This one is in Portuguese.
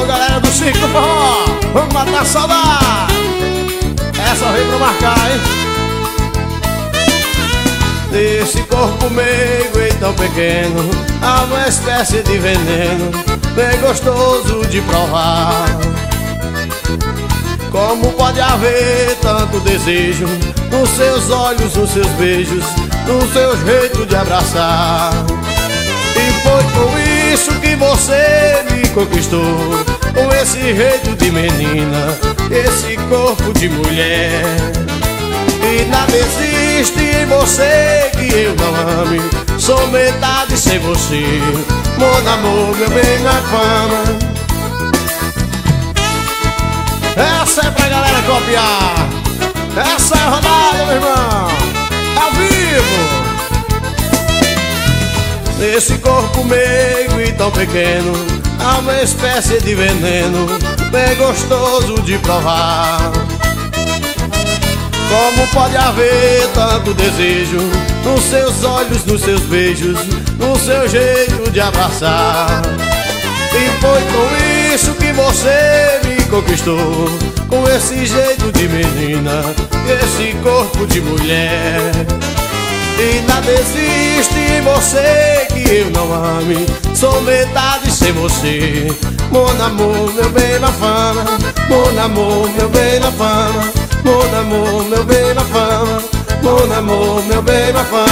Alô, galera do Circo do Forró, vamos matar a saudade. Essa vem pra marcar, hein? Desse corpo meigo e tão pequeno Há uma espécie de veneno Bem gostoso de provar Como pode haver tanto desejo Nos seus olhos, nos seus beijos No seu jeito de abraçar E foi com isso que você conquistou. Com esse jeito de menina Esse corpo de mulher. E nada existe em você que eu não ame. Sou metade sem você. Mon amor, meu bem na fama. Essa é pra galera copiar. Essa é a rodada, meu irmão. Ao vivo. Nesse corpo meigo e tão pequeno Há uma espécie de veneno Bem gostoso de provar. Como pode haver tanto desejo Nos seus olhos, nos seus beijos No seu jeito de abraçar? E foi com isso que você me conquistou Com esse jeito de menina Esse corpo de mulher. E nada existe em você que eu não ame Sou metade sem você. Mon amor, meu bem na fama. Mon amor, meu bem na fama. Mon amor, meu bem na fama. Mon amor, meu bem na fama